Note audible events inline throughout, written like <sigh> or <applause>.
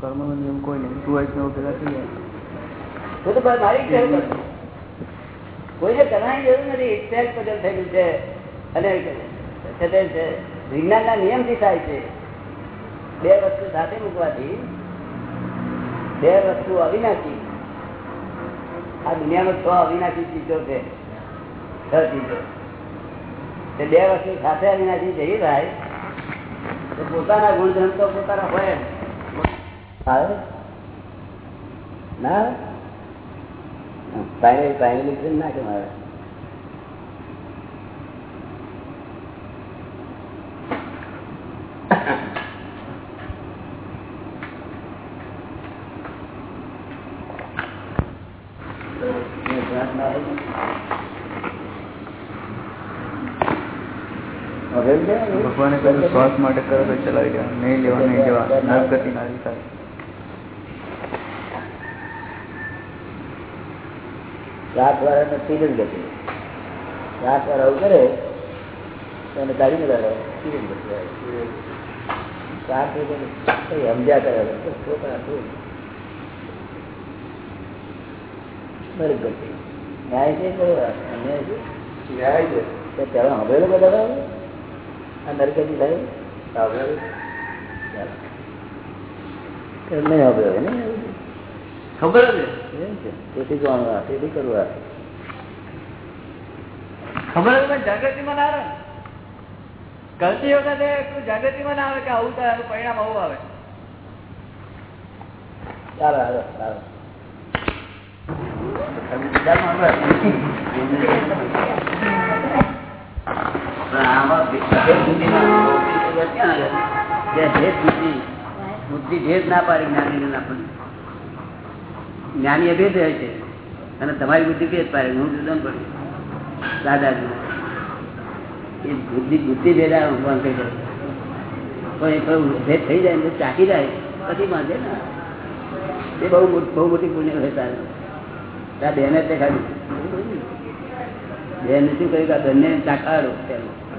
કર્મ નો નિયમ કોઈ નહીં. તું વૈષ્ણવ ભેગા થઈ જાય કોઈને કરવાની જરૂર નથી. સેલ્ફ બદલ થયેલું છે. અને વિજ્ઞાનના નિયમથી થાય છે. બે વસ્તુ સાથે મૂકવાથી બે વસ્તુ અવિનાશી. આ દુનિયામાં છ અવિનાશી ચીજો છે. છ ચીજો. તે બે વસ્તુ સાથે અવિનાશી જઈ થાય. તો પોતાના ગુણધર્મ તો પોતાના હોય. આવે ના ફાઇનલ ફાઇનલી ના કે મારે ભગવાને કહ્યું શ્વાસ માટે કરો તો ચલાવી દેવા નહીં લેવા નહીં જવા નર્ક ગતિ નારી થાય રાત વાળા નથી જ ગતિ રાત વાળા આવું કરે તો એને કાઢે લાવે ગતિ. રાત સમજ્યા કરે તો છોકરા શું બરી ગતિ ન્યાય છે કે અન્યાય છે? ન્યાય છે. તો ચાલો બધા આ નરગતિ થાય? એમ નહીં હવે ને? ખબર જ તેથી કરવું ખબર જ જાગૃતિમાં ના આવે કરતી વખતે જાગૃતિમાં ના આવે કે આવું થાય આનું પરિણામ આવું આવે ચાલો હાલો ચાલો બુદ્ધિ ભેદ ના પાડી જ્ઞાની ના પણ જ્ઞાની ભેદ રહે છે. અને તમારી બુદ્ધિ ભેદ પાડે હું જુદો પડે દાદાજી એ બુદ્ધિ બુદ્ધિ ભેદા ભગવાન કહી દે પણ એ થોડું ભેદ થઈ જાય ને ચાકી જાય પછી માંગે ને. એ બહુ મોટી- બહુ મોટી પુણ્ય હોય તારે. ત્યાં બેને તે ખાલી બેન શું કહ્યું કે બંને ચાકાડો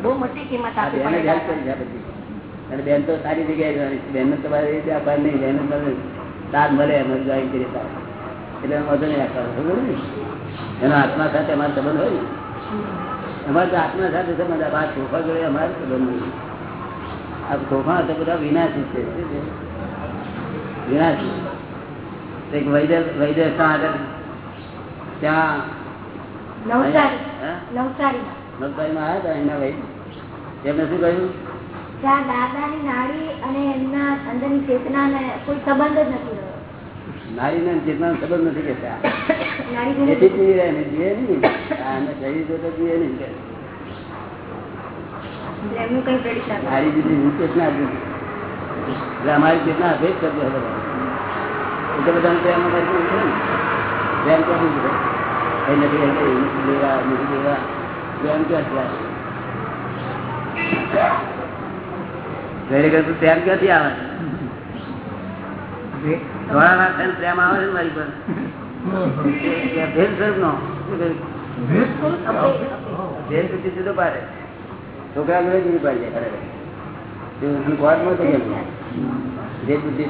બહુ મોટી કિંમત બેને પડે કરી છે બધી. અને બેન તો સારી જગ્યાએ જવાની બેન તમારે રીતે આપવા નહીં બેન તાર મળે એમ જોઈન કરી તારે. એટલે એનો વાંધો નહીં આકાર એનો આત્મા સાથે અમારો સંબંધ હોય અમારે તો આત્મા સાથે સંબંધ આ તોફા જોડે અમારે સંબંધ આ તોફા તો બધા વિનાશી છે. વિનાશી. એક વૈદ્ય વૈદ્ય આગળ ત્યાં? નવસારીમાં. આવ્યા હતા એના વૈદ્ય એમને શું કહ્યું? ત્યાં દાદાની નાડી અને એમના અંદરની ચેતનાને કોઈ સંબંધ જ નથી. રહ્યો નારીને ચેતના સંબંધ નથી કેતા નાડી એથી રહે ને જીવે નહીં આને શરીર તો તો જીવે નહીં કે. એમનું કઈ પ્રેડિક્ટ ના કરે. નારી હું ચેતના એટલે અમારી ચેતના અભેદ કરતો હતો. એટલે બધાને પ્રેમ અમારે કેવું છે ને. પ્રેમ ક્યાંથી છે? નથી એમ કઈ નથી લેવા નથી લેવા. પ્રેમ ક્યાંથી આવે ખરેખર તો પ્રેમ ક્યાંથી આવે? વાર થઈને પ્રેમ આવે છે મારી પર? ભેદ સ્વરૂપનો. શું કહ્યું? સુધી જુદો પાડે. છોકરા જોડે જુદી પાડી જાય ખરેખર જો હું થઈ ગયું જે બુદ્ધિ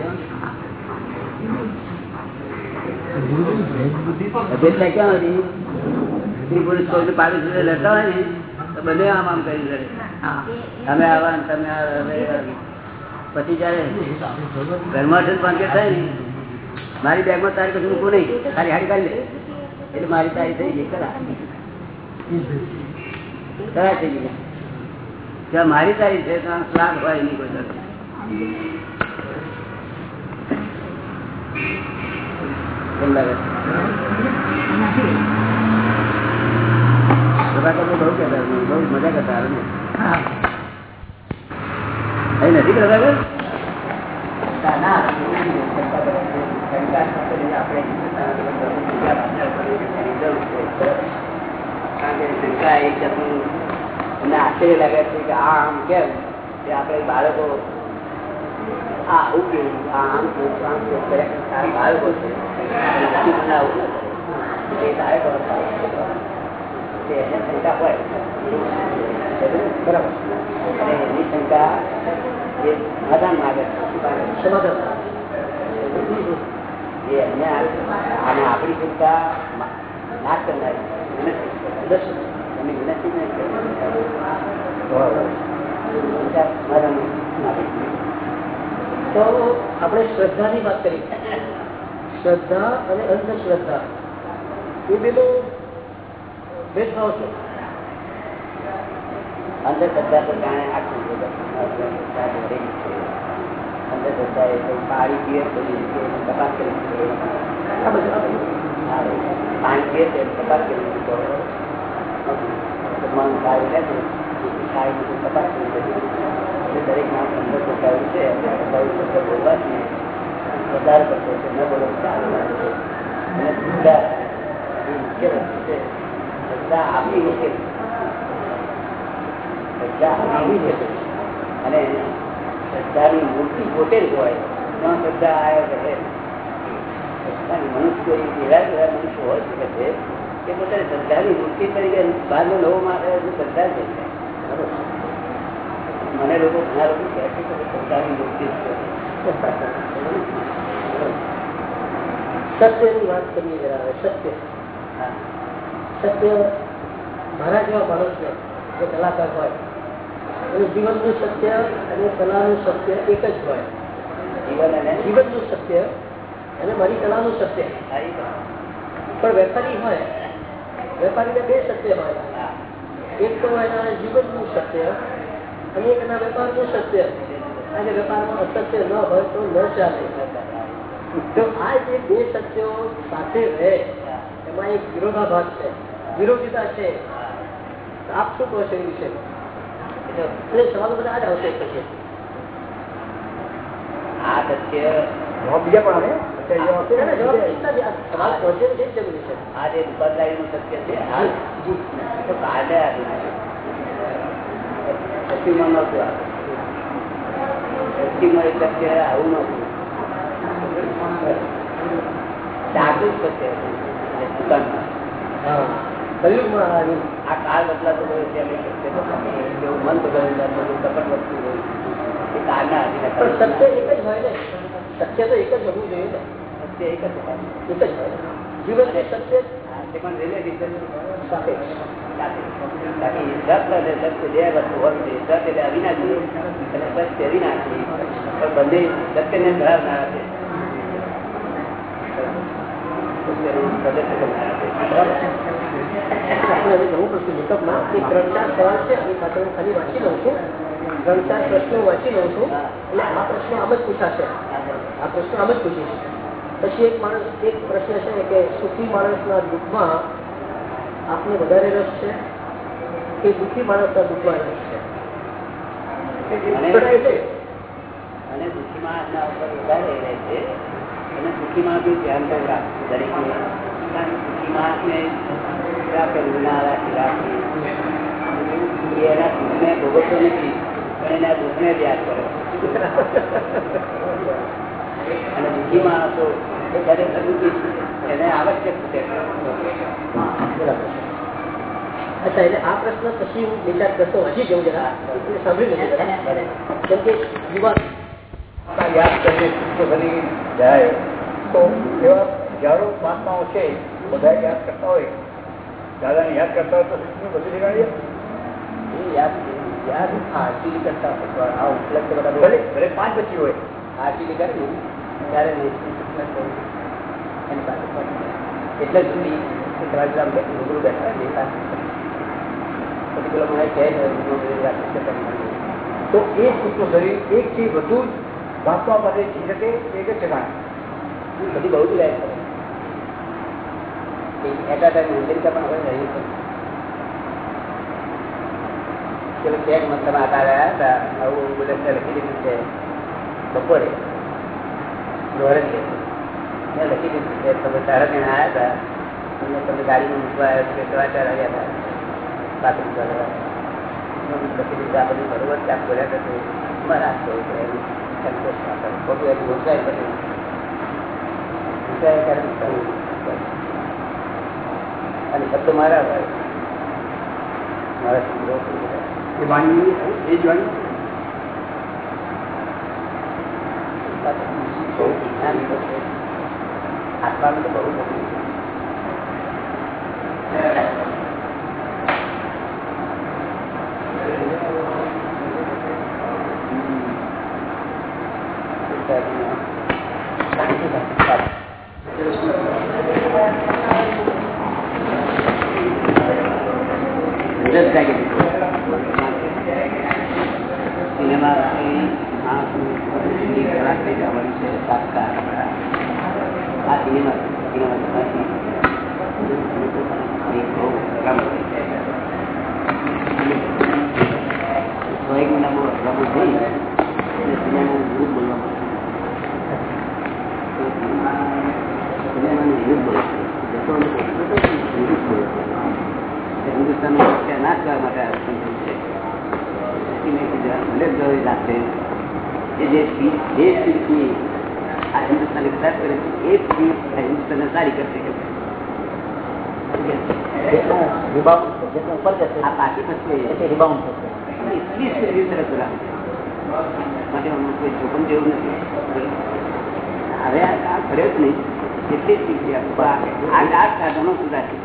અભેદતા ક્યાં હતી સ્ત્રી પુરુષ કોઈને પાડી સુધી લડતા હોય ને. તો બંને આમ આમ કરી લડે તમે આવા તમે. પછી જયારે ઘરમાં પાંચ થાય ને મારી બેગમાં તારી કશું મૂકવું નહીં. ખાલી હાડી કાઢી લે. એટલે મારી તારી થઈ ગઈ. કરા. કરા થઈ ગઈ. મારી તારી છે ત્યાં શ્રાદ્ધ હોય નહીં કોઈ મજા કરતા નથી કરતા કે? ના શંકા એક જાતનું એમને આશ્ચર્ય લાગે છે કે આ આમ કેમ? કે આપણે બાળકો આ આવું કેવું? આ આમ કેવું? આમ કેવું? કર્યા કરતા આ બાળકો છે. પછી મને આવું એ બાળકો એને શંકા હોય. બરાબર? અને એની શંકા એ સમાધાન માગે છે. સમાધાન એમને આ- આને આપણી ચિંતા ના કરનારી. વિનંતી. નહીં. તો આપણે શ્રદ્ધાની વાત કરી. શ્રદ્ધા અને અંધશ્રદ્ધા. એ બેનો ભેદભાવ છે. અંધશ્રદ્ધા તો જાણે આખું છે અંધશ્રદ્ધા એ પાણી પીએ તપાસ કરી પાણી પીએ તપાસ મન સારું લે સારી રીતે તપાસ કરી એટલે દરેક માણસ અંધશ્રદ્ધા એવું છે અંધશ્રદ્ધા એવું શબ્દ બોલવાથી વધારે પડતો છે ન બોલો તો ચાલે છે. અને શ્રદ્ધા એ મુખ્ય વસ્તુ છે શ્રદ્ધા આપણી મુખ્ય. શ્રદ્ધા આપણી છે. અને શ્રદ્ધાની મૂર્તિ પોતે જ હોય. ન શ્રદ્ધા આવ્યા કરે. મનુષ્ય એવા જ એવા મનુષ્ય હોય શકે છે કે પોતાની શ્રદ્ધાની મૂર્તિ તરીકે બહારનો નવો માટે શ્રદ્ધા છે મને લોકો ઘણા લોકો કહે છે કે શ્રદ્ધાની મૂર્તિ જ સત્યની વાત કરીએ જરા. સત્ય. હા. સત્ય મારા જેવા માણસને જે કલાકાર હોય જીવનનું સત્ય અને કલાનું સત્ય એક જ હોય. જીવન અને જીવનનું સત્ય અને મારી કલાનું સત્ય. પણ વેપારી હોય વેપારીને બે સત્ય હોય. એક તો એના જીવનનું સત્ય અને એક એના વેપારનું સત્ય. અને વેપારમાં અસત્ય ન હોય તો ન ચાલે. તો આ જે બે સત્યો સાથે રહે એમાં એક વિરોધાભાસ છે. વિરોધિતા છે. આપ શું કહો છો એ વિશે? એટલે સવાલો બધા જ આવશે પછી. આ સત્ય બીજા પણ આવે દુકાનદારી નું સત્ય છે કાલે આવ્યું નતું જાગૃત સત્ય દુકાનમાં. કલયુગમાં આ કાળ બદલાતો હોય છે સત્ય એવું મન બદલાયું બધું કપટ ગયું એ કાળના અધીને પણ સત્ય એક જ હોય ને. સત્ય તો એક જ હોવું જોઈએ ને. સત્ય એક જ એક જ હોય. જીવન એ સત્ય પણ relative સાથે બાકી સત અને સત્ય બે વસ્તુ હોય. છે સત એટલે અવિનાશી. અને સત્ય અવિનાશી. પણ બંને સત્યને ધરાવનારા છે. સત્યનું પ્રદર્શન કરનારા છે. આપણે હવે નવું પ્રશ્ન મેકઅપમાં એ ત્રણ ચાર સવાલ છે એની પાછળ હું ખાલી વાંચી લઉં છું? ત્રણ ચાર પ્રશ્નો વાંચી લઉં છું? એટલે આ પ્રશ્નો આમ જ પૂછાશે. આ પ્રશ્ન આમ જ પૂછીશ પછી એક માણસ એક પ્રશ્ન છે કે સુખી માણસના દુઃખમાં આપને વધારે રસ છે કે દુઃખી માણસના દુઃખમાં રસ છે? અને- દુઃખી માણસના ઉપર વધારે રહે છે. અને દુઃખી માણસનું ધ્યાન રાખવું કારણ દુઃખી માણસને રાખે રાખી એના દુઃખને ભોગવતો નથી પણ એના દુઃખને જ યાદ કરે. અને દુઃખી માણસો એ ખરેખર દુઃખી છે એને આવશ્યક છે અચ્છા એટલે આ પ્રશ્ન પછી હું વિચાર કરતો હજી જવું જરા. સાંભળી લેજો કેમ કે યુવા યાદ કરીએ તો બધી જાય તો એવા હજારો મહાત્માઓ છે બધા યાદ કરતા હોય દાદાને યાદ કરતા હોય તો શું બધું જગાડીએ એ યાદ યાદ આરતી કરતા હોય તો આ ઉપલબ્ધ બધા ભલે ભલે પાંચ પછી હોય આરતી કરે ને ત્યારે નિશ્ચિત ઉપલબ્ધ થયું. એની પાસે પણ એટલે સુધી કે તમારે પેલા બે રૂબરૂ બેઠા હોય ને એ પાસે પછી પેલો મને કહે છે રૂબરૂ એ વાત છે કરી તો એ સૂક્ષ્મ શરીર એક થી વધુ જ મહાત્મા પાસે જઈ શકે એક જ ઠેકાણે બધી બહુ જ લે છે એટ આ ત્યાં લખી દીધું બપોરે. લખી દીધું છે. તમે સારા જણા આવ્યા હતા. અને તમે ગાડીમાં મૂકવા આવ્યા છે સવા ચાર આવ્યા હતા. બાથરૂમ કરવા લખી દીધું આ બધું બરોબર ત્યાં બોલ્યા કરતું પડે. એમ. સંતોષ ખોટું એનું ગુંચાય પછી. ત્યારે કરવું. અને શબ્દ મારા હોય મારા શબ્દો એ વાણી એ જ વાણી? આત્માનું તો બહુ મોટું છે. રસ જાગી સિનેમા માણસની ખરાબ થઈ જવાનું છે સંસ્કાર આપણા. આ સિનેમા સિનેમા થવાથી એક બહુ કામ થઈ જાય છ એક મહિના બહુ અઘરાબો થઈ અને સિનેમાનું વિરુદ્ધ બોલવા માંડ્યું. સિનેમાનું વિરુદ્ધ બોલવા માંડ્યું. વિરુદ્ધ બોલવા માંડ્યું. હિન્દુસ્તાનનો મુખ્ય નાશ કરવા માટે આ સંકલ્પ છે એથી મેં કીધું, ભલે ગૌરી રાખે એ જે સ્પીચ જે સ્પીચની આ હિન્દુસ્તાની ખરાબ કરે છે એ સ્પીચ આ હિન્દુસ્તાનને સારી કરશે કે જેટલું rebound છે, જેટલું ઉપર જશે આ પાછી પછી એટલે rebound થશે એટલી સ્પીડ તરફ બોલાવે છે. માટે આમાં કોઈ જોખમ જેવું નથી હવે આ કામ કર્યો જ નહીં એટલી જ શીખી આપો. આ આ સાધનો સુધારે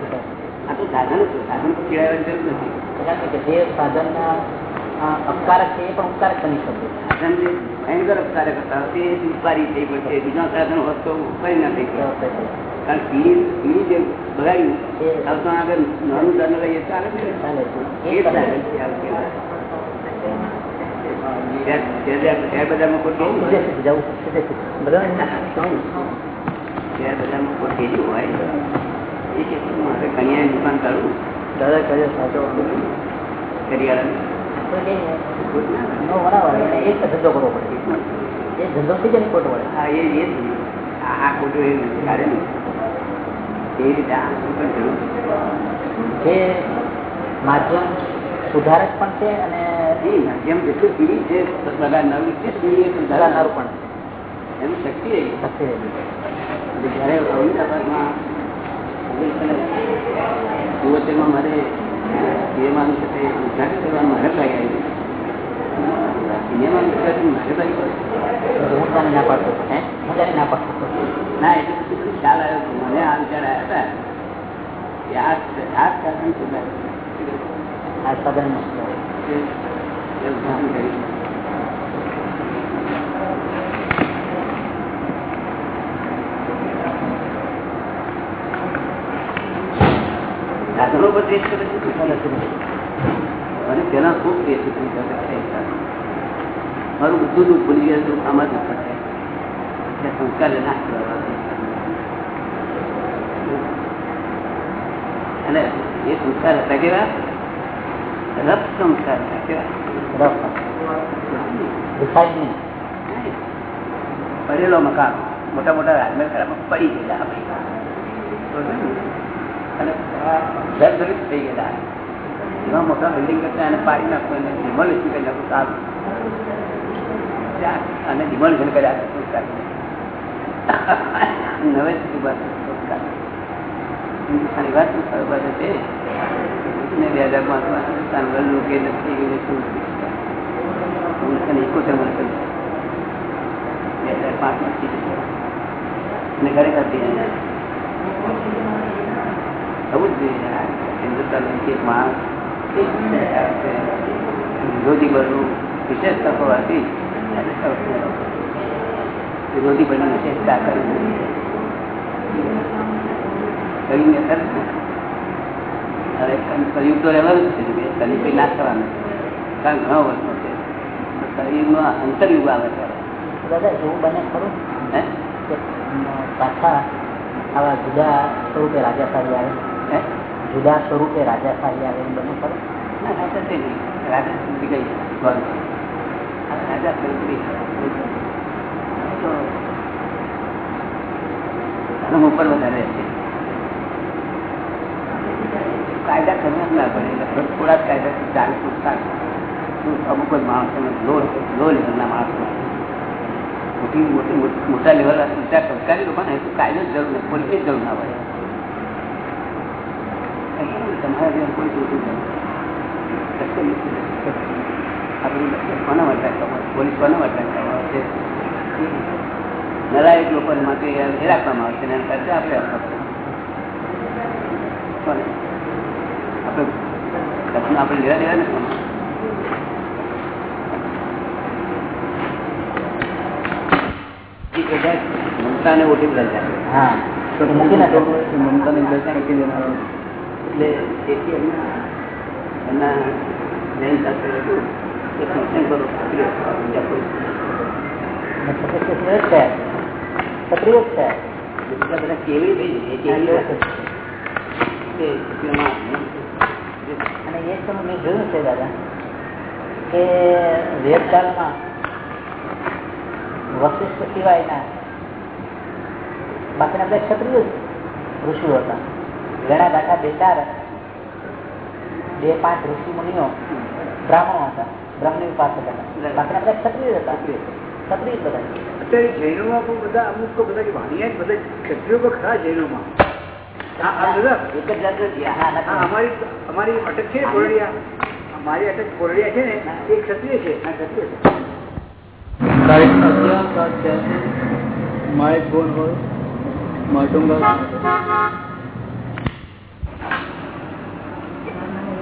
આ તો સાધનો છે સાધન તો કેળવવાની જરૂર નથી એટલે કે જે સાધનના અ, અપકારક છે એ પણ ઉપકારક બની શકે સાધન જે ભયંકર ઉપકારક હતા તે બીજા સાધન હોત તો ઉપકારી ના થઈ છે. કારણ કે પીડી પીડી જે બગાડ્યું એ- આગળ નાનું લઈએ ચાલે છે? ચાલે બજારમાં કોઈ કેવું હોય? એ કે મારે દુકાન કરું. દાદા કહે સાચો કરિયાણાની. તો નો બરાબર એને એ ધંધો કરવો પડે. એ ધંધો થી જ એની પડે હા એ એ આ ખોટું એ નથી. ને? એ રીતે? પણ જરૂર? છે. માધ્યમ સુધારક પણ છે અને એ માધ્યમ જેટલું પીડી છે બગાડનારું છે પીડી સુધારનારું પણ પણ એનું શક્તિ એવી. શક્તિ જ્યારે અમદાવાદમાં મારે સિનેમાનું છે તે ઉદ્ઘાટન કરવાનું મારે લાગ્યા ના પાડતો. મને આ વિચાર આવ્યા હતા કે આ આ સાધન સુધારે આ સાધન એ ઉદ્ઘાટન કર્યું સાધનો પર દ્વેષ કરે છે અને તેના ખૂબ દ્વેષ મારું બધું દુઃખ ભૂલી ગયા છું આમાં દુઃખ કરવા અને એ સંસ્કાર હતા કેવા? રફ સંસ્કાર હતા કેવા? પડેલો મકાન મોટા મોટા રાજમેર પડી ગયેલા. જર્જરિત થઈ ગયેલા એવા મોટા બિલ્ડિંગ કરતા એને પાડી નાખવું એને ડિમોલિશન કરી નાખવું સારું. અને ડિમોલિશન કર્યા સંસ્કાર નવે સંસ્કાર હિન્દુસ્તાની વાત બરોબર છે? ને બે હજાર પાંચમાં હિન્દુસ્તાન વર્લ્ડ લોકે નથી ગયું શું એકોતેર વર્ષ બે હજાર પાંચમાં અને ખરેખર થવું જ જોઈએ આ હિન્દુસ્તાન એક માણસ વિરોધી બળનું વિશેષતા હોવાથી વિરોધી બળની વિશેષતા કરવી કરીને હવે કલયુગ તો રહેવાનું જ છે કયું કંઈ ના કરવાનું કારણ ઘણો વર્ષો છે. શરીરમાં અંતરયુગ આવે છે. દાદા એવું બને ખરું? હે? પાછા આવા જુદા સ્વરૂપે રાજાશાહી આવે? હે જુદા સ્વરૂપે રાજાશાહી આવે એમ બને ખરું? રાજા સુધી ગઈ રાજા ધર્મ ઉપર વધારે છે. કાયદા કરવા જ ના પડે. થોડા જ કાયદા ચાલે પૂછતા અમુક જ માણસોને લો લો લેવલના માણસો. મોટી મોટી મોટી- મોટા લેવલ ઊંચા સરકારી લોકોને કાયદો જરૂર નહીં પોલીસની જરૂર ના પડે. તમારા જેમ કોઈ જોતું નથી. કોને માટે પોલીસ કોને માટે છે નલાયક લોકો માટે એ રાખવામાં આવશે એના કરતા આપણે? આપણે આપણે લેવા દેવા નથી મમતા ને ઓછી બદલ જાય. હા. તો મૂકી નાખો મમતાની મૂકી દેનારો એટલે તેથી એમના એમના જૈન શાસ્ત્ર હતું કે સત્સંગ કરો સક્રિય સક્રિય છે સક્રિય છે. બીજા બધા કેવી થઈ એ કેવી અને એ તો મેં જોયું છે દાદા કે વેદકાળમાં વશિષ્ઠ સિવાયના બાકીના બધા ક્ષત્રિય ઋષિ હતા. ઘણા દાખલા બે ચાર બે પાંચ ઋષિ મુનિઓ બ્રાહ્મણો હતા. બ્રહ્મની ઉપાસક હતા. બાકી બધા ક્ષત્રિય હતા. ક્ષત્રિય. બધા. અત્યારે જૈનોમાં પણ બધા અમુક બધા વાણિયા જ બધા ક્ષત્રિયો પણ ખરા જૈનોમાં. અમારી અમારી અટક છે કોરડિયા? મારી અટક કોરડિયા છે ને એ ક્ષત્રિય છે. આ ક્ષત્રિય છે. માઇક હોય માટુંગા એ જોવું જોઈએ દાદા. એ જોવું જોઈએ ગાતા ગાતા આવે છે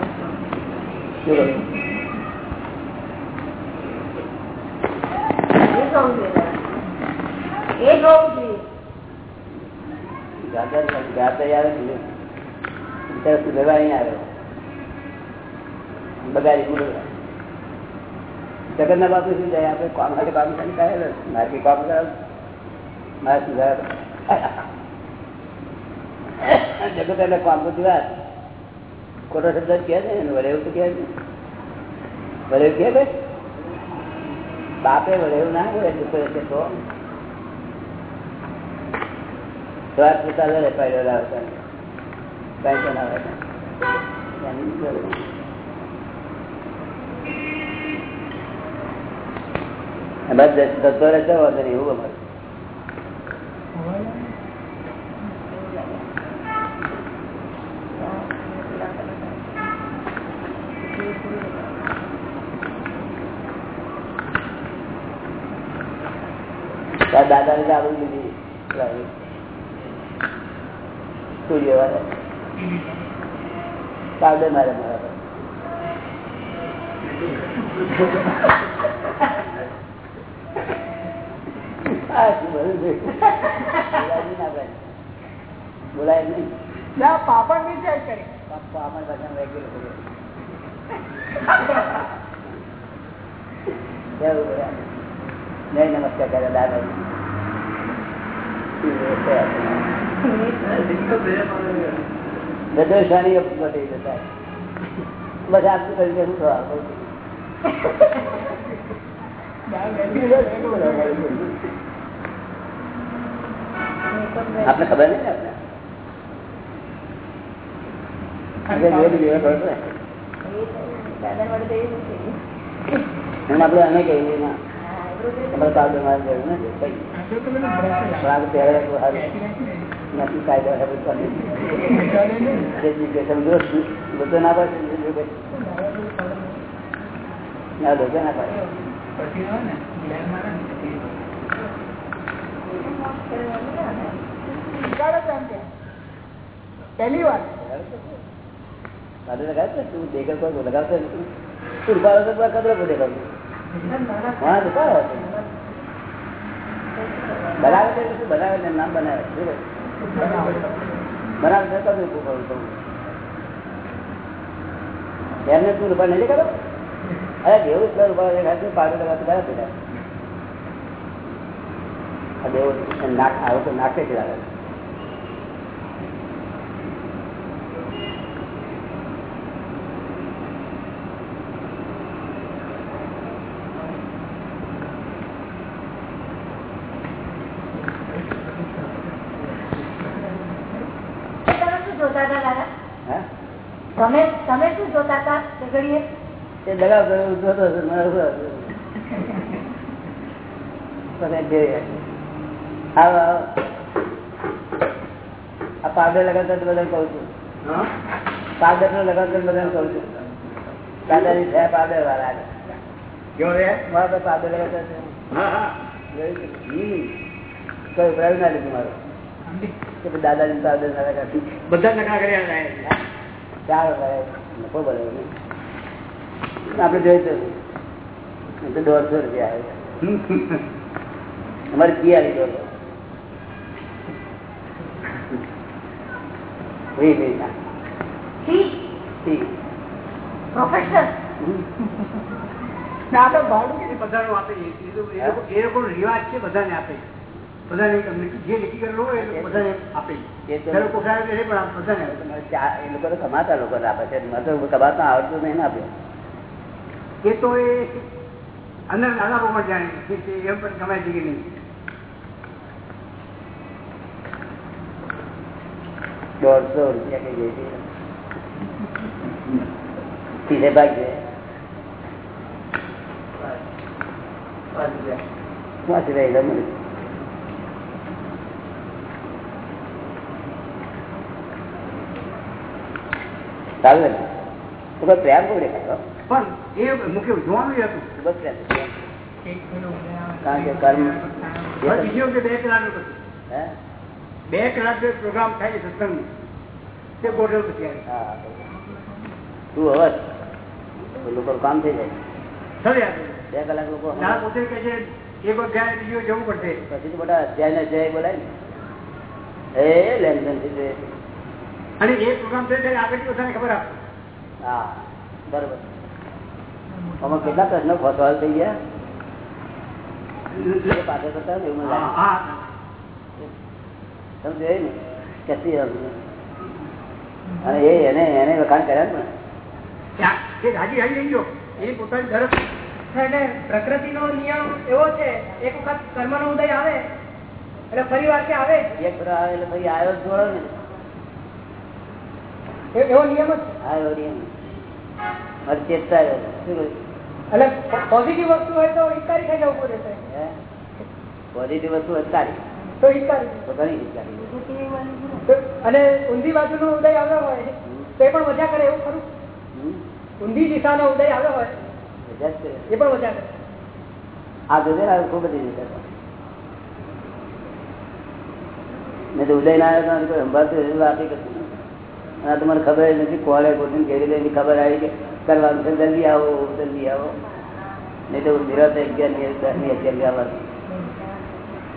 અત્યારે તું લેવા અહીં આવ્યો બગાડી ગુરુ જગત ના બાપુ શું જાય આપણે કામ માટે બાપુ સાથે કાઢેલો મારે કામ કરાવ મારે સુધાર જગત એટલે કામ બધી વાત ખોટો શબ્દ કહે છે ને વરે એવું તો કહે છે. વરે એવું કહે છે? બાપે વરે એવું ના હોય દુઃખ છે તો? શ્વાસ લેતા લે પાડ્યો લાવતા. બસ જતો રહેતો વાંધો એવું અમારું આવડી લીધી. સૂર્ય વાળા મારે મારા? બોલાય નહીં ને. બોલાય નહીં. પાપડ ભજન કરી? <laughs> નહીં નમસ્કાર કરે દાદાજી બધો બધી બસ આટલું આપને ખબર નહીં ને આપણે આપડે આપણે અમે કહીએ ના તમારે કાગળ મારે જરૂર નથી કાયદા બધું ના પાડે ના બધો ના પાડે. પહેલી વાર કાઢે લગાવે છે તું દેખર કોઈ લગાવતો નથી. તું તો બનાવે છે શું બનાવે છે? નામ બનાવે શું બનાવે છે? તો ઉભું કરું તું નહીં કરો અરે દેવું જ રૂપા દેખાય છે પાડું લગાવતું કયા દેવું આવે તો નાખે જ લાગે તમે શું જોતા હતા દાદા હા તમે તમે શું જોતા હતા તે ઘડીએ તે લગાવ કર્યો મને ઊભો આવો આવો. આ પાવડર લગાવતા બધા કહું છું. પાવડર નો લગાવતા બધા કહું છું. દાદાની પાવડર વાળા. કેવો રે મારા તો પાવડર લગાવતા છે. છે? કયું ના લીધું મારું? કે ભાઈ ના કાઢી બધા લગા કર્યા. ચાર ભાઈ નફો ભરે નહીં. આપણે જોઈશું તો દોઢસો રૂપિયા આવે. અમારે કિયા લીધો હતો. વી વી ના. ફી ઠીક. પ્રોફેસર. ના, આપણે ભાડું. બધાનું આપે. છે. એ લોકો- રિવાજ છે બધાને આપે. તો- લોકો કમાતા લોકો આપે છે. કમાતા આવડતું નહીં ને આપે એ તો એ અંદર નાના ભગવાન જાણે કે એમ પણ કમાય છે કે નહીં. દોઢસો રૂપિયા કઈ ગઈ સીધે ભાગ છે. વાંચી રહી લો મને ચાલુ ને પ્રેમ કોઈ દેખાય પણ એ મુખ્ય જોવાનું હતું. બસ પ્રેમ કારણ કે કર્મ બીજો કે બે કલાક હતું. હે? બે કલાક જે પ્રોગ્રામ થાય છે સત્સંગ તે ગોઠવ પછી હા તું હવે લોકો કામ થઈ જાય. સર બે કલાક લોકો ના પોતે કે છે એક અધ્યાય બીજો જવું પડશે. પછી તો મોટા અધ્યાય ને અધ્યાય બોલાય ને. એ લેનદેનથી તે અને એ પ્રોગ્રામ થાય ત્યારે આગળ બધાને ખબર આપે. હા બરોબર. આમાં કેટલા પ્રશ્નો ફસવાલ થઈ ગયા? એ પાછળ કરતા ને એવું મને હા, લાગે. હા. તમે જોયું ને કશી અને એ એને એને વખાણ કર્યા ને રાજી રાજી રહી ગયો. એની પોતાની ધરત એટલે પ્રકૃતિનો નિયમ એવો છે એક વખત કર્મ નો ઉદય આવે એટલે ફરી વાર કે આવે એક ફેરો આવે એટલે ફરી આવ્યો જ જોડો ને. એવો નિયમ જ છે. આવ્યો નહીં મારે ચેતતા આવ્યો શું કહ્યું? એટલે પોઝિટિવ વસ્તુ હોય તો હિતકારી થઈ જવું પડે હે પોઝિટિવ વસ્તુ હતી તો તો ઘણી અને ઊંધી બાજુનો ઉદય આવ્યો હોય તો એ પણ મજા કરે એવું ખરું? ઊંધી દિશાનો ઉદય આવ્યો હોય. એ પણ મજા કરે આ જોજે ને ખૂબ બધી રીતે મેં તો ઉદય ના આવ્યો તો સંભાળતું એવું આપી કરતું નથી. અને આ તમારે ખબર નથી કોળે કેવી રીતે એની ખબર આવી કે કરવાનું છે જલ્દી આવો જલ્દી આવો. નહીં તો નિરાશ અગિયારની દસની અગિયારની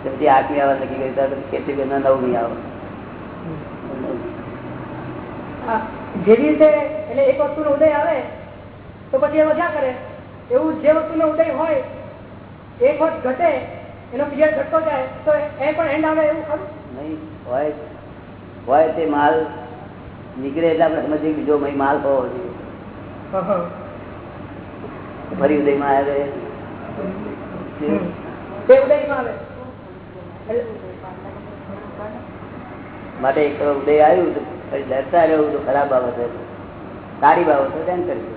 પછી આઠમી આવવા નક્કી કરી તો કેટલી બેન નવની આવો જેવી રીતે એટલે એક વસ્તુનો ઉદય આવે તો પછી એ મજા કરે? એવું જે વસ્તુનો ઉદય હોય એક વખત ઘટે એનો પીરિયડ ઘટતો જાય તો એ પણ એન્ડ આવે એવું ખરું? નહીં હોય હોય તે માલ નીકળે એટલે આપણે સમજીએ બીજો ભાઈ માલ હોવો જોઈએ. ફરી ઉદયમાં આવે. તે ઉદયમાં આવે. માટે એક ઉદય આવ્યું તો ફરી ડરતા રહેવું તો ખરાબ બાબત હતી. સારી બાબત હોય એમ કરી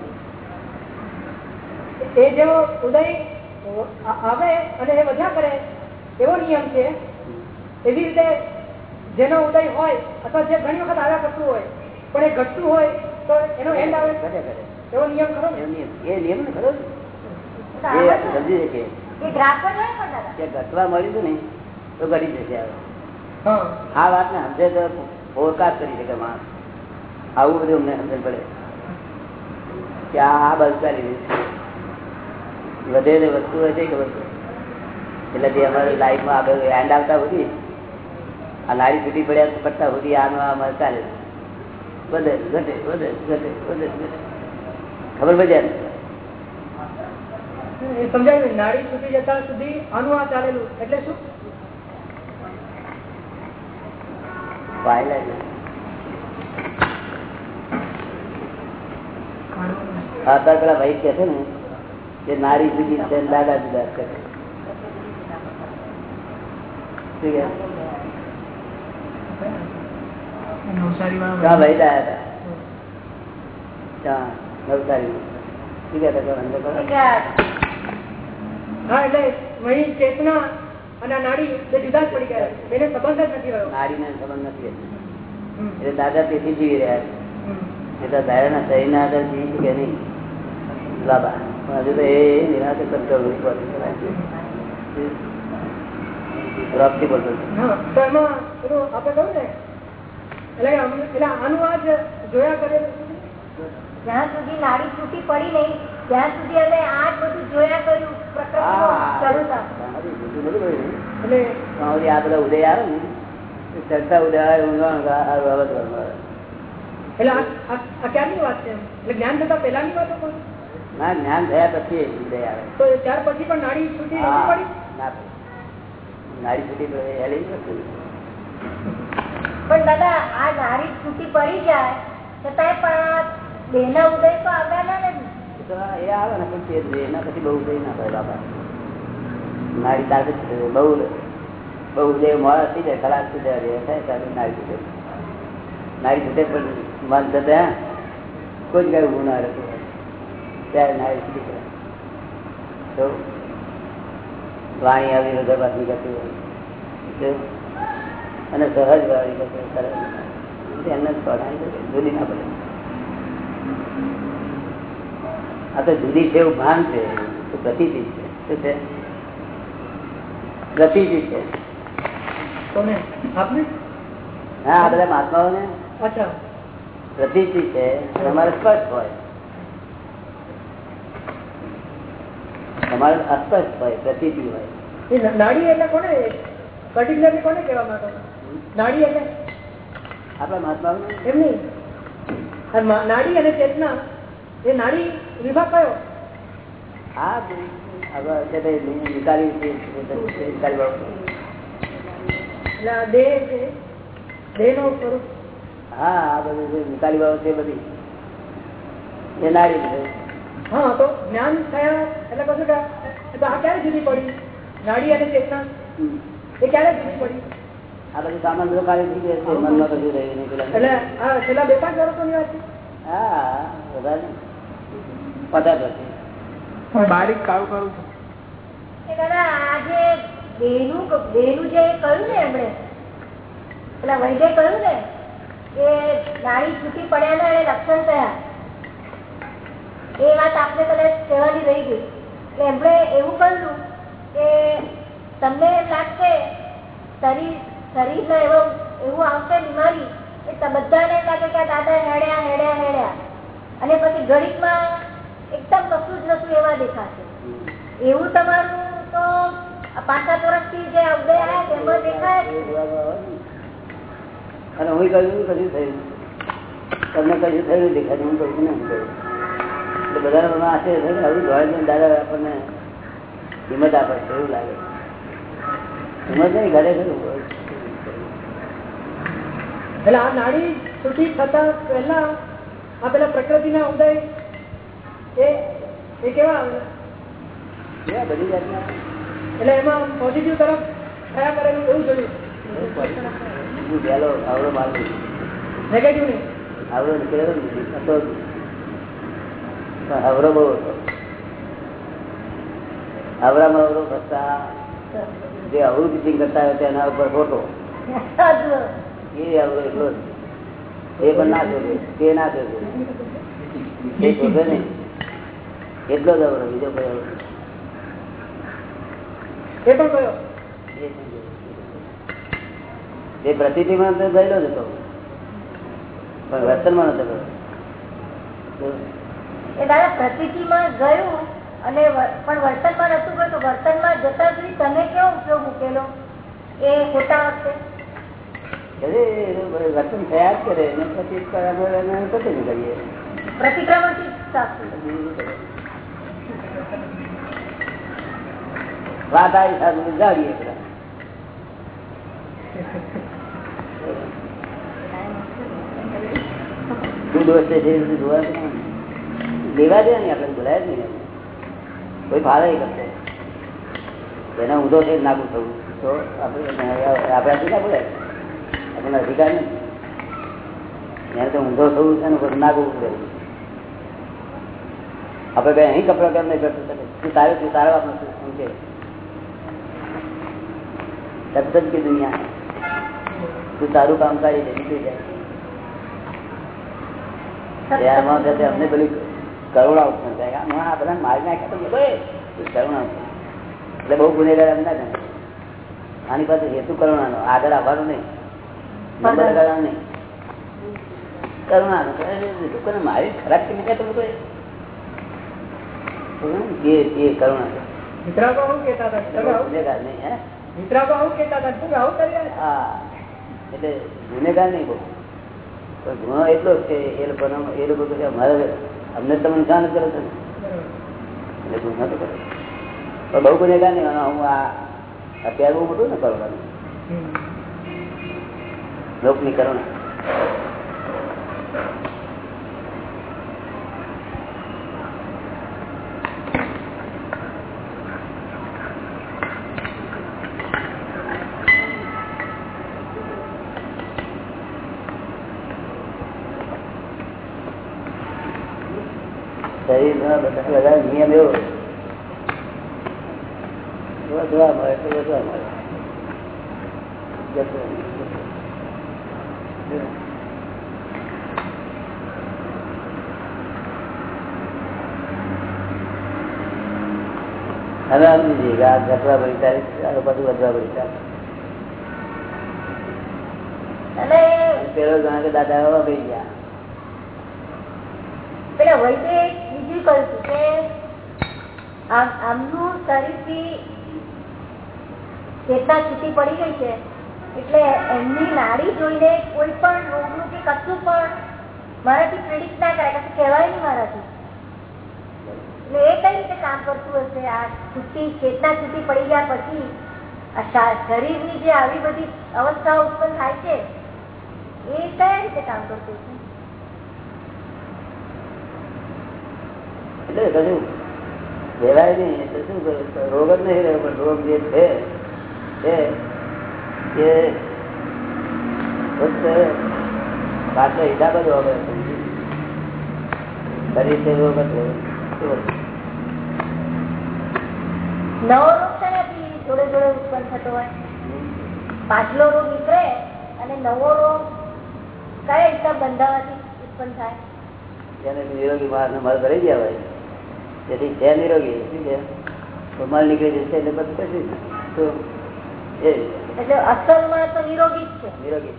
એ જેવો ઉદય આવે અને એ વધ્યા કરે એવો નિયમ છે. એવી રીતે જેનો ઉદય હોય અથવા જે ઘણી વખત આવ્યા કરતું હોય પણ એ ઘટતું હોય તો એનો એન્ડ આવે. ઘટે ઘટે. એવો નિયમ ખરો એ નિયમ ને ખરો સમજી શકીએ એ ગ્રાફ પર નહીં પણ દાદા કે ઘટવા મળ્યું હતું ને તો ઘટી જશે હવે. હા. આ વાતને સમજે તો ફોરકાસ્ટ કરી શકે માણસ. આવું બધું અમને સમજણ પડે. કે આ આ ચાલી રહ્યું છે. વધે વસ્તુ છે ખબર છે એટલે જે અમારી લાઈફમાં આગળ એન્ડ આવતા સુધી આ લારી છૂટી પડ્યા પડતા સુધી આનો આ ચાલે વધે ઘટે વધે ઘટે વધે ઘટે ખબર પડે સમજાયું ને, છૂટી જતા સુધી આનું આ ચાલેલું. એટલે શું? તાર પેલા ભાઈ કે છે ને કે નારી જુદી છે દાદા જુદા છે શું નવસારી. એટલે વહી ચેતના અને નાડી જુદા જ પડી ગયા. એને સંબંધ જ નથી રહ્યો. નારીને સંબંધ નથી એટલે દાદા તેથી જીવી રહ્યા છે. એટલે દાદાના શરીરના આધાર જીવી શકે નહીં. લાબા. પણ હજુ તો એ નિરાશે હોય. પ્રોપથી બોલતો આપણે કહ્યું ને એટલે એટલે આનું આ જોયા કરે જ્યાં સુધી નાડી છૂટી પડી નહીં ત્યાં સુધી અમે આ બધું જોયા કર્યું. એટલે આ બધા ઉદય આવે ને? ચડતા ઉદય આવે. એટલે આ ક્યારની વાત છે એટલે જ્ઞાન થતા પહેલાની વાત ના જ્ઞાન થયા પછી ઉદય આવે. તો ત્યાર પછી પણ નાડી છૂટી પડી? ના નાડી છૂટી પડે. પણ દાદા, આ નારી છૂટી પડી જાય, છતાંય પણ બેના ઉદય તો આવ્યા ને એ આવે ને પછી બહુ ઉદય ના જાય ખલાસ થઈ જાય નારી છૂટે. પણ મન થતા કોઈ જ કઈ ઊભું ના રહેતું ત્યારે નાડી છૂટી પડે. તો વાણી આવી નીકળતી હોય. અને સહજ વાળી કરતો સરળ એમને જુદી ના પડે. આ તો જુદી છે એવું ભાન છે તો પ્રતિથી છે. શું છે? પ્રતિથી છે. હા બધા મહાત્માઓને. અચ્છા. પ્રતિથી છે તમારે સ્પષ્ટ હોય. તમારે અસ્પષ્ટ હોય પ્રતિથી હોય. એ ન- નાડી એટલે કોને? પર્ટિક્યુલરલી કોને કહેવા માંગો છો? નાડી એટલે આપણા મહાત્મા એમની. અને નાડી અને ચેતના એ નાડી વિભાગ કયો? હા નિકાલી બાબત. છે બધું. એ નાડી હા તો જ્ઞાન થયા એટલે છું કે તો આ ક્યારે જુદી પડી? નાડી અને ચેતના. એ ક્યારે જુદી પડી? આ બધું સામાન બધું થઈ ગયું છે મનમાં બધું રહી નહીં. પેલા એટલે આ છેલ્લા બે પાંચ વર્ષોની વાત છે હા વધારે નહીં. પચાસ બારીક કાળું કાળું એ દાદા આ બેનું દેહનું જે કહ્યું ને એમણે પેલા વૈદ્ય કહ્યું ને કે નાડી છૂટી પડ્યાના એને લક્ષણ થયા. એ વાત આપને કદાચ કહેવાની રહી ગઈ. એટલે એમણે એવું કહ્યું કે તમને એમ લાગશે શરીર શરીરમાં એવો એવું આવશે બીમારી એટલે બધાને લાગે કે દાદા હેડ્યા હેડ્યા હેડ્યા. અને પછી ઘડીકમાં એકદમ કશું જ નતું એવા દેખાશે. એવું તમારું તો પાછા વર્ષથી જે અને હું કહ્યું કશું થયું તમને કશું થયું દેખાય હું કહું છું ને હું કહ્યું એટલે મનમાં આશ્ચર્ય થાય હવે દોડ દાદા આપણને હિંમત આપે એવું લાગે હિંમત નહીં, ઘરે ખરું એટલે આ નાડી છૂટી થતા પહેલા આ પેલા પ્રકૃતિના ઉદય એ કેવા એટલે એમાં પોઝિટિવ તરફ થયા કરેલું એવું જોયું નેગેટિવ નહીં. આવડો હતો બહુ હતો. આવડામાં અવરો કરતા જે અવરું ટીચિંગ કરતા હોય તેના ઉપર ફોટો. એ આવડો એટલો જ. એ પણ ના શોધે તે ના શોધે. એ શોધે નહીં. એટલો જ અવરો બીજો કોઈ એ કયો એ પ્રતિથિમાં તો ગયેલો જ હતો. પણ વર્તનમાં નતો ગયો. પ્રતિથિમાં ગયું અને પણ વર્તનમાં નતું ગયું તો વર્તનમાં જતા સુધી તમે કેવો ઉપયોગ મૂકેલો એ ખોટા વખતે વર્તન થયા જ કરે એને પછી કશું કરીએ વાત આવી સાથે જાડીએ શું દોષ છે જોવા લેવા દે નહીં આપણે બોલાય જ નહીં. કોઈ ફાળે કરશે એને ઊંધો થઈ નાખું થવું તો આપણે આપણાથી ના બોલાય આપણને અધિકાર નહીં. ત્યાં તો ઊંધો થવું છે ને ના કરવું રહેવું આપણે અહીં કપડા કેમ નહીં કરતું તું તારે તું તારો આપણને શું છે? તરત કે દુનિયા તું તારું કામ તારી દે નીકળી જાય અમને પેલી કરુણા ઉત્પન્ન થાય. આ બધા મારી નાખ્યા તો કરુણા એટલે બહુ ગુનેગાર એમ ના આની પાસે હેતુ કરુણા નો આગળ આવવાનું નહીં. નંબર લગાડવાનો નહીં. કરુણાનો લોકોને મારી ખરાબ કેમ કહે તમે કોઈ જે જે કરુણા મિત્રા તો આવું કેતા હતા? તમે આવું? ગુનેગાર નહીં હે? મિત્રા તો આવું કેતા હતા? તમે આવું કરી રહ્યા હા. એટલે ગુનેગાર નહીં બહુ. પણ ગુનો એટલો જ કે એ લોકોનો એ લોકો તો કે અમારે અમને તમને કામ કરે છે ને. એટલે ગુનો તો કરે પણ બહુ ગુનેગાર નહીં અને હું આ અત્યારે બહુ મોટું ને કરવાનું. લોકની કરુણા. શરીરમાં બધા નિયમ એવો. વધવા મળે તો વધવા મળે. હવે સમજી જઈએ આ ઘટવા ભરી ચાલે બધું વધવા ભરી ચાલે અને પેલો જાણે કે દાદા એવા ગયા. પેલા વૈદ્ય બીજું કહ્યું કે આમ- આમનું શરીરથી ચેતના છૂટી પડી ગઈ છે. એટલે એમની નાડી જોઈને કોઈ પણ રોગનું કે કશું પણ મારાથી પ્રિડિક્ટ ના કરાય, કશું કહેવાય નહીં મારાથી. એટલે એ કઈ રીતે કામ કરતું હશે? આ છૂટી, ચેતના છૂટી પડી ગયા પછી શરીરની જે આવી બધી અવસ્થાઓ ઉત્પન્ન થાય છે, એ કયા રીતે કામ કરતું છે એટલે કશું કહેવાય નહીં શું કરું? રોગ જ નહીં રહ્યો, પણ રોગ જે છે કે ફક્ત પાછળ હિસાબ જ હોવે. શરીર છે રોગ જ રહ્યો. શું? નવો રોગ શેનાથી જોડે જોડે ઉત્પન્ન થતો હોય. પાછલો રોગ નીકળે અને નવો રોગ કયા હિસાબ બંધાવાથી ઉત્પન્ન થાય? જેને નિરોગી માણસને મળ ભરી ગયા હોય. તેથી છે નિરોગી શું છે તો મળ નીકળી જશે એટલે બધું કશું તો એટલે અસલમાં તો નિરોગી જ છે. નિરોગી.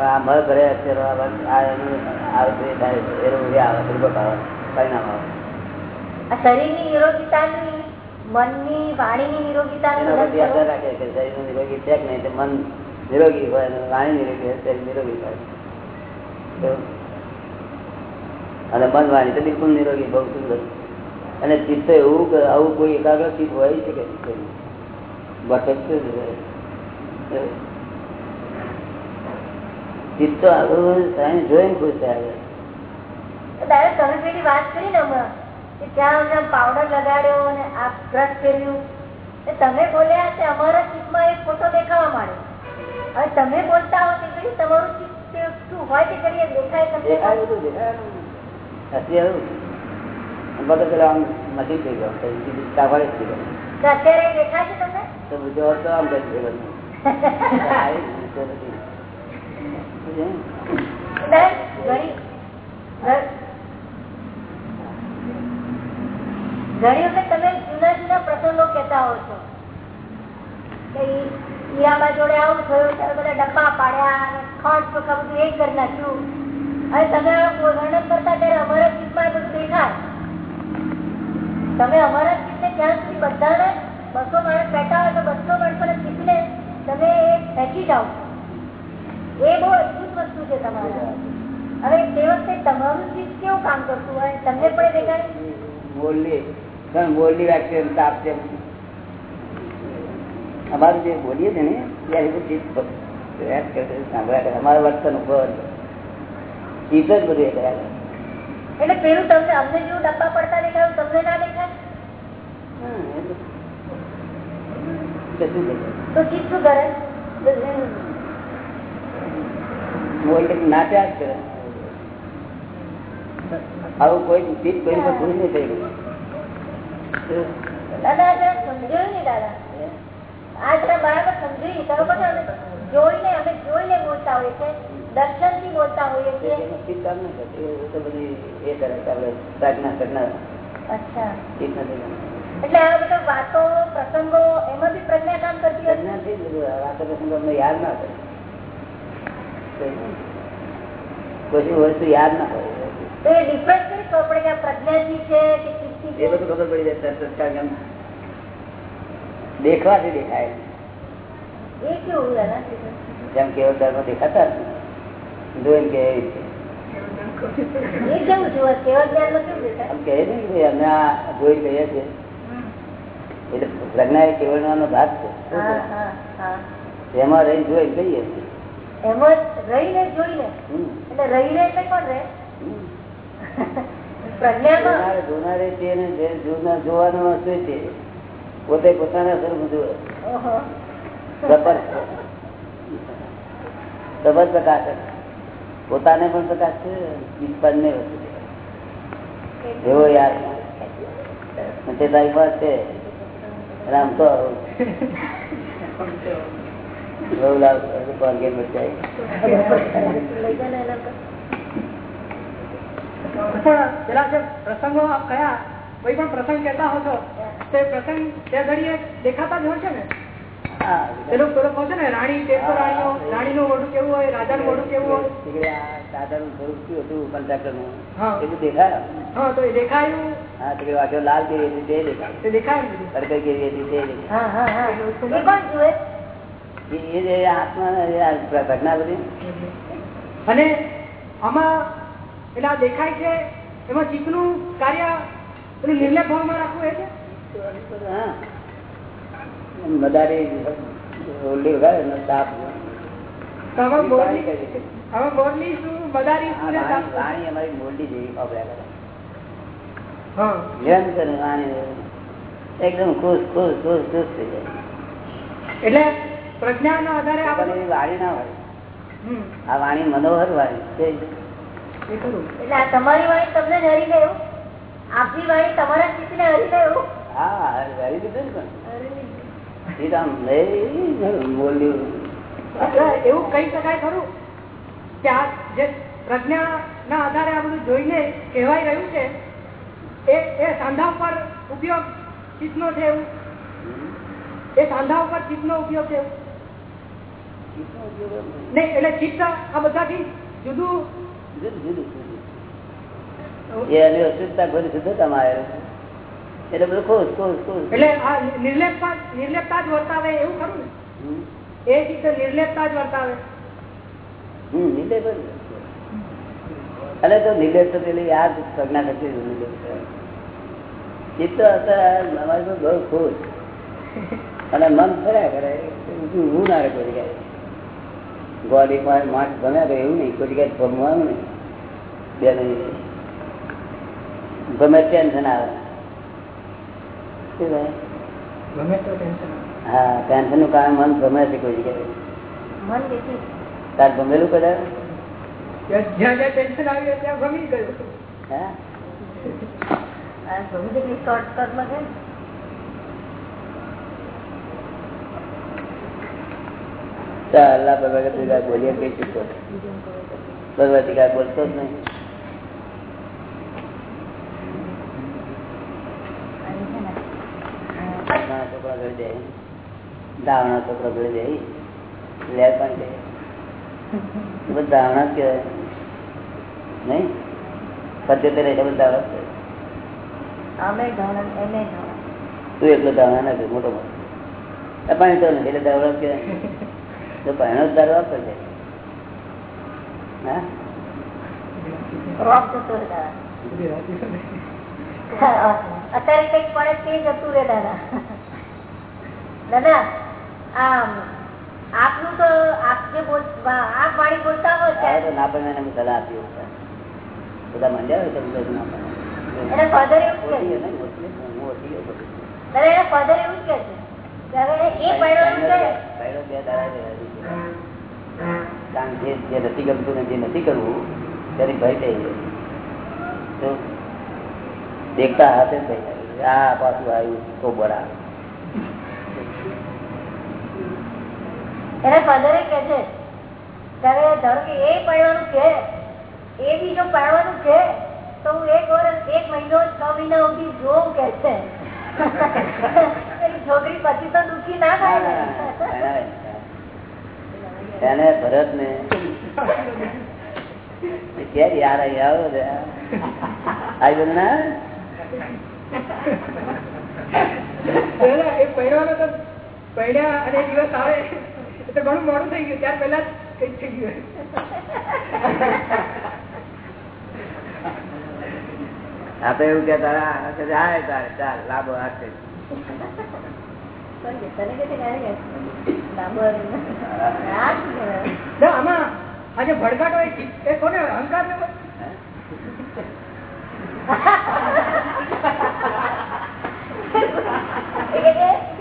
આ મળ છે આ એનું આવે આવે પરિણામ આવે. આ શરીરની નિરોગીતાની મનની વાણીની નિરોગીતાનું એના આધાર રાખે કે શરીરનું નિરોગી છે કે નહીં? તો મન નિરોગી હોય અને વાણી નિરોગી હોય શરીર નિરોગી હોય અને મન વાણી તો બિલકુલ નિરોગી બહુ સુંદર. અને ચિત્ત એવું આવું કોઈ એકાગ્ર ચિત્ત હોય છે કે ભટકતું જ રહે. એવું. ચિત્ત સાયન્સ જોઈને ખુશ થાય દેખાવા માંડ્યો હવે તમે બોલતા હો તે તમારું શું હોય તે કરીએ દેખાય તમને દેખાય બધું દેખાય બધું પેલા તો અત્યારે દેખાય છે તમને? તો બીજો તો આમ કરી દે બધું આવી જ રીતે બધી. સમજ્યા? દાદા, ઘણી વખત તમે જુદા જુદા પ્રસંગો કેતા હો છો કે ઈ- જોડે આવું થયું ત્યારે બધા ડબ્બા પાડ્યા ખર્ચ ચોખા બધું એક કરી નાખ્યું અને તમે વર્ણન કરતા ત્યારે અમારા ચીજમાં એ બધું દેખાય તમે અમારા ચીજને ક્યાં સુધી બધાને બસો માણસ બેઠા હોય તો બસો માણસોના ચિત્તને તમે ફેંકી જાઓ. એ બહુ અદભુત વસ્તુ છે તમારા હવે તે વખતે તમારું ચિત્ત કેવું કામ કરતું હોય? તમને પણ દેખાય? બોલી પણ બોલી વાક્ય અમારું જે બોલીએ છે ને ત્યારે ચિત્ત અમારું વર્તન ઉપર ચિત્ત જ બધું એટલે પેલું તમને અમને જેવું ડબ્બા પડતા દેખાયું તમને ના દેખાય હા, એટલે એટલે શું દેખાય? તો ચિત્ત શું કરે બોલી નાટ્યા જ કરે આવું કોઈ ચીજ કોઈ પર નહીં થઈ દાદા સમજાયું નહીં દાદા? આ બાળકો બરાબર સમજાયું ને, જોઈને અમે જોઈને બોલતા હોઈએ છીએ દર્શનથી બોલતા હોઈએ છીએ. એ બધી એ કરે પ્રાર્થના કરનાર અચ્છા. એટલે આ બધા વાતો પ્રસંગો એમાં પ્રજ્ઞા કામ કરતી હતી પ્રજ્ઞાથી જ બધું રાતે પ્રસંગ અમને યાદ ના કરે કોઈ વસ્તુ યાદ ના કરે એ ડિફરન્સ કરી ખબર પડે પ્રજ્ઞાથી છે કે ચિત્તથી એ બધું ખબર પડી જાય તરત જ કારણ કે આમ દેખવાથી દેખાય. એ કેવું જેમ કેવળ ધર્મ દેખાતા જોઈને કે એવી રીતે. કેવું જોવે કેવા જ્ઞાન કેવું દેખાય? આમ કહે છે કે અમે આ જોઈ ગયા છીએ. એટલે પ્રજ્ઞા એ કેવળનો ભાગ છે. એમાં રહી જોઈ કહીએ એમાં રહીને જોઈને એટલે રહીને એટલે કોણ રહે પોતે પોતાના સ્વરૂપ જુએ સબર પ્રકાશ. પોતાને પણ પ્રકાશ છે વસ્તુ. એવો યાર તે તારી પાસે આમ તો બહુ લાવ કોન્ગેટ બચાવી પ્રસંગો કયા, કોઈ પણ પ્રસંગ કહેતા હો છો, તે પ્રસંગ તે ઘડીએ દેખાતા જ હોય છે ને? પેલું પેલો કહો ને રાણી તેરસો રાણીઓ રાણીનું મોઢું કેવું હોય રાજાનું મોઢું કેવું હોય? એટલે સ્વરૂપ શું હતું કંટ્રાક્ટરનું હા. દેખાય? હા તો એ દેખાયું? હા તો કે લાલ કેવી હતી તે દેખાય. દેખાય ને કેવી હતી તે દેખાય. હા હા હા. એ કોણ જુએ? એ- એ જે આત્મા એ બધી. અને આમાં એટલે આ દેખાય છે એમાં ચિત્તનું કાર્ય પેલું નિર્લેપ ભાવમાં રાખવું એ છે? હા. ઓલી તાપ એકદમ ખુશ ખુશ ખુશ ખુશ થઈ જાય. એટલે પ્રજ્ઞાના આધારે આ પણ બધું એવી વાણી ના હોય. આ વાણી મનોહર વાણી એટલે તમારી વાણી તમને જ હરી ગયું આપની વાણી તમારા ચિત્તને હરી ગયું હા હરી દીધું ને એવું કહી શકાય ખરું કે આ જે પ્રજ્ઞાના આધારે આ બધું જોઈને કહેવાય રહ્યું છે એ એ સાંધા ઉપર ઉપયોગ ચિત્તનો છે એવું? એ સાંધા ઉપર ચિત્તનો ઉપયોગ છે નહીં. એટલે ચિત્ત આ બધાથી જુદું? જુદું જુદું એ એની અશુદ્ધતા ઘણી શુદ્ધતામાં આવે એટલે બધું ખુશ ખુશ ખુશ એટલે આ નિર્લેપતા નિર્લેપતા જ વર્તાવે એવું ખરું ને? એ રીતે નિર્લેપતા જ વર્તાવે. હમ, નિર્લેપ. અને તો નિર્લેપ તો પેલી યાદ પ્રજ્ઞા થતી. ચિત્ત અમારી પર બહુ ખુશ અને મન ફર્યા કરે બીજું ઊભું ના રહે કોઈ જગ્યાએ. ગોડી પણ માસ ભમ્યા કરે એવું નહીં કોઈ જગ્યાએ ભમવાનું નહીં. બે નહીં. ગમે ટેન્શન આવે? હા ટેન્શનનું કારણ મન ગમે છે કોઈ જગ્યાએ મન બેઠી તાર ગમેલું કદાચ જ્યાં જ્યાં ટેન્શન આવ્યું ત્યાં ગમી ગયું હા આ ઘણી બધી શોર્ટકટમાં છે ને. ચાલ અલ્લાહ ભગવાન તું કાંઈ બોલીએ કઈ ચૂકો ભગવતી કાંઈ બોલતો જ નહીં અને છે ને, નાના છોકરા જાય. દાવણા તો ઘરે જાય. લે પણ બધું દાવણા જ કહેવાય. નહીં? પદ્ધતિ રહે બધા દાવણા તું એટલો દાવણા નથી મોટો મોટો પાણી તો નથી એટલે દાવણા કહેવાય. તો પાણીનો જ દારો આપતો છે. અત્યારે કંઈક પડે તે જતું રે દાદા દાદા આમ આપનું તો આપ જે આપ વાણી બોલતા હોય ત્યારે ના પણ એને સલાહ આપી બધા મંડ્યા હોય તો બધા ના પણ એને ફાધર એવું ફાધર એવું છે. એ પહેલો બે દાડા કારણ કે જે નથી ગમતું ને જે નથી કરવું તેની ભય થઈ જાય દેખતા હાથે જ આ પાછું આવ્યું તો એને ફાધરે કે છે ત્યારે ધારો કે એ પડવાનું છે એ બી જો પાડવાનું છે તો હું એક વર્ષ એક મહિનો છ મહિના સુધી જોઉં કે છે. છોકરી પછી તો દુઃખી ના થાય ને. એને ભરત ને ક્યારે યાર અહીં આવો ના. પહેલા એ પહેરવાનો તો પહેર્યા અને દિવસ આવે. તો ઘણું મોડું થઈ ગયું. ત્યાર પહેલા કંઈક થઈ ગયું. આપડે એવું કે તારા જાય તારે ચાલ લાભો હાથે આમાં આજે ભડકાટ હોય એ કોને? અહંકાર ને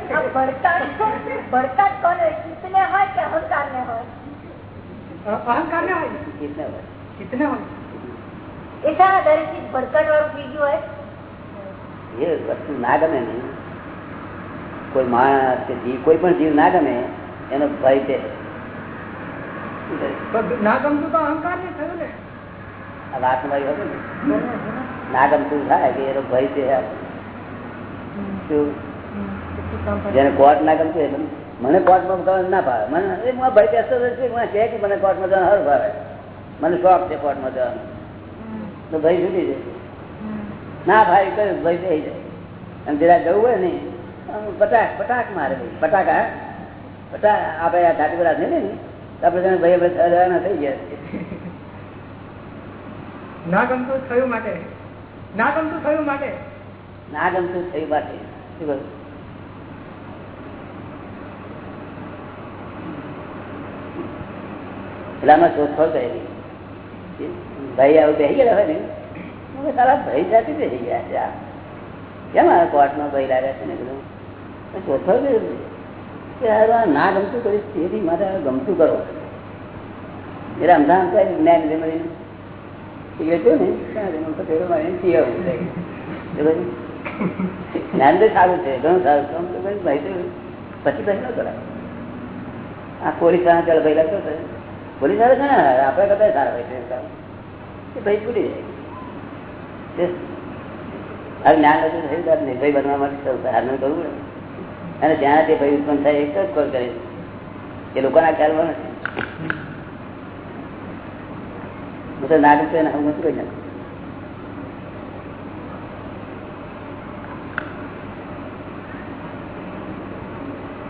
હોય? એ કે છે, આ ભડકાટ ભડકાટ કોને હોય? ચિત્તને હોય કે અહંકારને હોય? અ- અહંકાર ને હોય કિતને હોય? કિતને હોય એ શાના દરેક ચીજ ભડકાટ વાળું થઈ ગયું હોય એ વસ્તુ ના ગમે ને કોઈ માણસ કે જીવ કોઈ પણ જીવ ના ગમે એનો ભય છે પણ ના ગમતું તો અહંકાર ને થયું ને આ વાત મારી હોય ને ના ગમતું થાય કે એનો ભય છે શું જેને કોર્ટ ના ગમતું હોય મને- કોર્ટમાં જવાનું ના ભાવે. મને એ મને બેસતો છે કહે કે મને કોર્ટમાં જવાનું હર ભાવે. મને શોખ છે કોર્ટમાં જવાનું. તો ભાઈ છૂટી જાય. ના ભાઈ કયું ભાઈ થઈ જાય. અને જરા જવું હોય ને પટાક પટાક મારે ભાઈ. પટાક હા? પટાક આપણે આ ધાટી બધા નહીં ને આપણે ભાઈ થઈ ગયા ના ગમતું થયું માટે? ના ગમતું થયું માટે? ના ગમતું થયું માટે. શું કહ્યું એટલે આમાં શોધખોળ કરેલી ભાઈ આવું બેસી ગયા હોય ને કહું, સાલા ભાઈ સાથે બેસી ગયા છે કેમ આ કોર્ટમાં ભાઈ લાગ્યા છે ને બધું? શોધખોળ કરેલી કે ના ગમતું કરીશ તેથી મારે ગમતું કરો. એટલે અમદાવાદ કઈ જ્ઞાન મળી સિગરેટ ને? ત્યાં તો પેલો મારીને સારું છે છે. ભાઈ પછી પછી ન કરાય. આ કોરી ચાલ ભાઈ લાગતો પોલીસવાળા છે ને? આપડે કદાચ સારા ભાઈ છે. ભાઈ છૂટી જાય. હવે જ્ઞાન હતું થયું ત્યારે નિર્ભય બનવા માટે હારનું કરવું પડે. અને જ્યાં તે ભાઈ ઉત્પન્ન થાય એક જ કોલ કરે એ લોકોના ખ્યાલમાં નથી. હું તો નાગરિક એને હું નથી કહી નાખું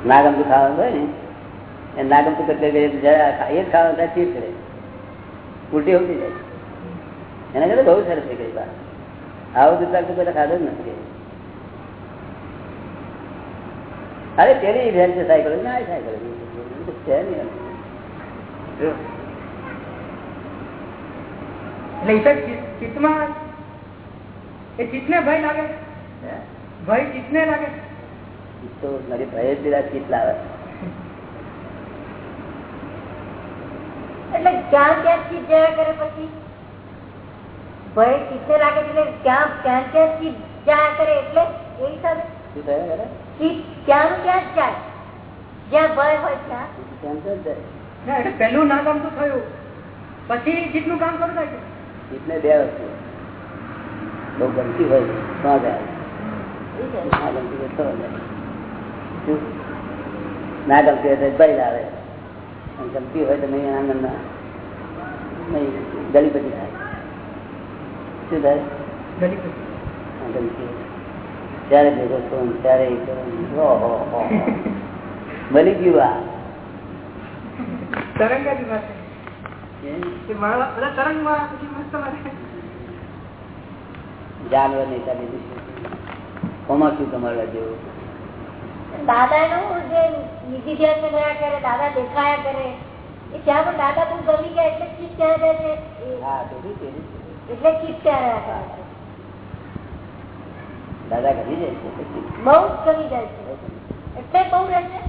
ના ગમતું ખાવાનું હોય ને ના ગમતું કરતા એ જ થાય ચીર કરે. ઉલટી ઉલટી જાય. એના કરતા બહુ સરસ થઈ ગઈ વાત. આવું તો પેલા ખાધો જ નથી. અરે પેલી ઇવેન્ટ છે સાયકલ ના સાયકલ છે નહીં એટલે ચિત્ત- ચિત્તમાં એ ચિત્તને ભય લાગે? ભય ચિત્તને લાગે? તો મારી ભય જ પેલા ચીત લાવે એટલે ક્યાં ક્યાં ચીજ જયા કરે પછી? ભય ચિત્તે લાગે એટલે ક્યાં ક્યાં ક્યાં ચીજ જયા કરે એટલે એ હિસાબે. શું થયા કરે? ચીજ ક્યાંનું ક્યાં જાય? જ્યાં ભય હોય ત્યાં. કેમ છે જાય? ના એટલે પહેલું ના ગમતું થયું. પછી ચિત્તનું કામ શરૂ થાય છે. ચીતને બે વસ્તુ. બહુ ગમતી હોય તો જાય. ના ગમતી હોય તો જાય. શું? ના ગમતી હોય તો ભય લાવે ગમતી હોય તો નહીં આનંદમાં નહીં ગલીપતિ થાય. શું. ત્યારે ભેગો છો ત્યારે ને. બની ગયું આ. તરંગમાં જાનવરની સાથે બીજું કોમાં શું કમાડવા જેવું? દાદાનું જે નિધિ ધ્યાન કરે દાદા દેખાયા કરે. ત્યાં પણ દાદા બહુ ગમી ગયા એટલે ચીપ ત્યાં જાય છે? એટલે ચીપ ત્યાં રહ્યા દાદા ગમી જાય છે? બહુ ગમી જાય છે. એટલે બહુ રહે છે